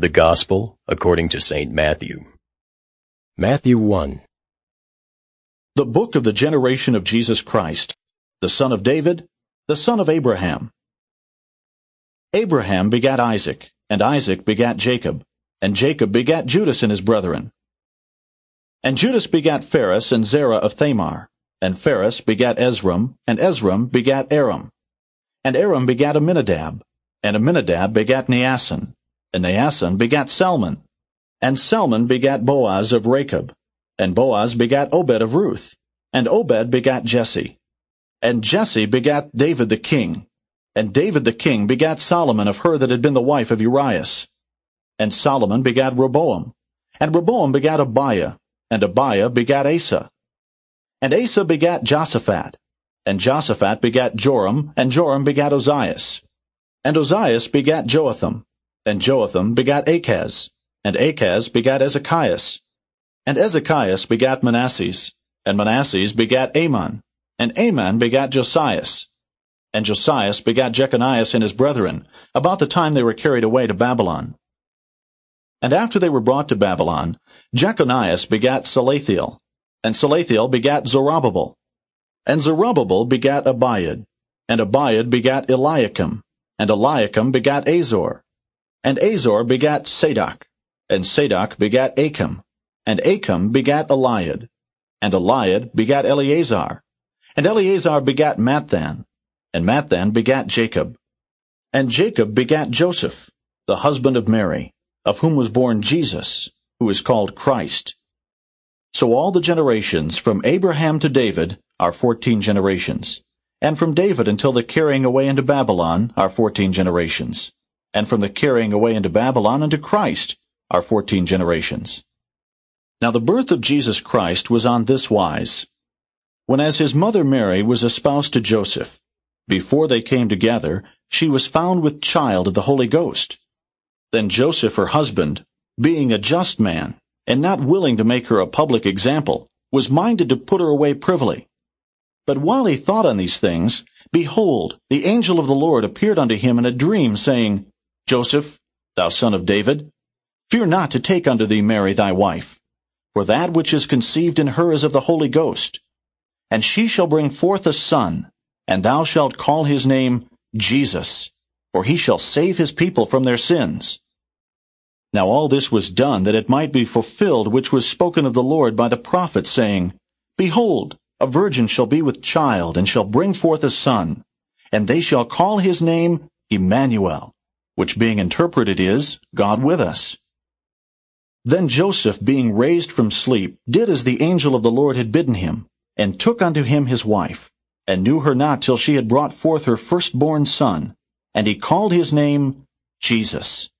The Gospel according to St. Matthew. Matthew 1. The book of the generation of Jesus Christ, the son of David, the son of Abraham. Abraham begat Isaac, and Isaac begat Jacob, and Jacob begat Judas and his brethren. And Judas begat Phares and Zara of Thamar, and Phares begat Esrom, and Esrom begat Aram. And Aram begat Aminadab, and Aminadab begat Naasson, and Naasson begat Salmon, and Salmon begat Booz of Rachab, and Booz begat Obed of Ruth, and Obed begat Jesse. And Jesse begat David the king, and David the king begat Solomon of her that had been the wife of Urias. And Solomon begat Roboam, and Roboam begat Abia, and Abia begat Asa. And Asa begat Josaphat, and Josaphat begat Joram, and Joram begat Ozias. And Ozias begat Joatham, and Joatham begat Achaz, and Achaz begat Ezekias. And Ezekias begat Manasses, and Manasses begat Amon, and Amon begat Josias. And Josias begat Jechonias and his brethren, about the time they were carried away to Babylon. And after they were brought to Babylon, Jechonias begat Salathiel, and Salathiel begat Zorobabel. And Zorobabel begat Abiud, and Abiud begat Eliakim, and Eliakim begat Azor, and Azor begat Sadoc, and Sadoc begat Achim, and Achim begat Eliud, and Eliud begat Eleazar, and Eleazar begat Matthan, and Matthan begat Jacob. And Jacob begat Joseph, the husband of Mary, of whom was born Jesus, who is called Christ. So all the generations from Abraham to David are fourteen generations, and from David until the carrying away into Babylon are fourteen generations and from the carrying away into Babylon unto Christ are fourteen generations. Now the birth of Jesus Christ was on this wise. When as his mother Mary was espoused to Joseph, before they came together, she was found with child of the Holy Ghost. Then Joseph her husband, being a just man, and not willing to make her a public example, was minded to put her away privily. But while he thought on these things, behold, the angel of the Lord appeared unto him in a dream, saying, Joseph, thou son of David, fear not to take unto thee Mary thy wife, for that which is conceived in her is of the Holy Ghost. And she shall bring forth a son, and thou shalt call his name Jesus, for he shall save his people from their sins. Now all this was done that it might be fulfilled which was spoken of the Lord by the prophet, saying, Behold, a virgin shall be with child, and shall bring forth a son, and they shall call his name Emmanuel, which being interpreted is, God with us. Then Joseph, being raised from sleep, did as the angel of the Lord had bidden him, and took unto him his wife, and knew her not till she had brought forth her firstborn son, and he called his name Jesus.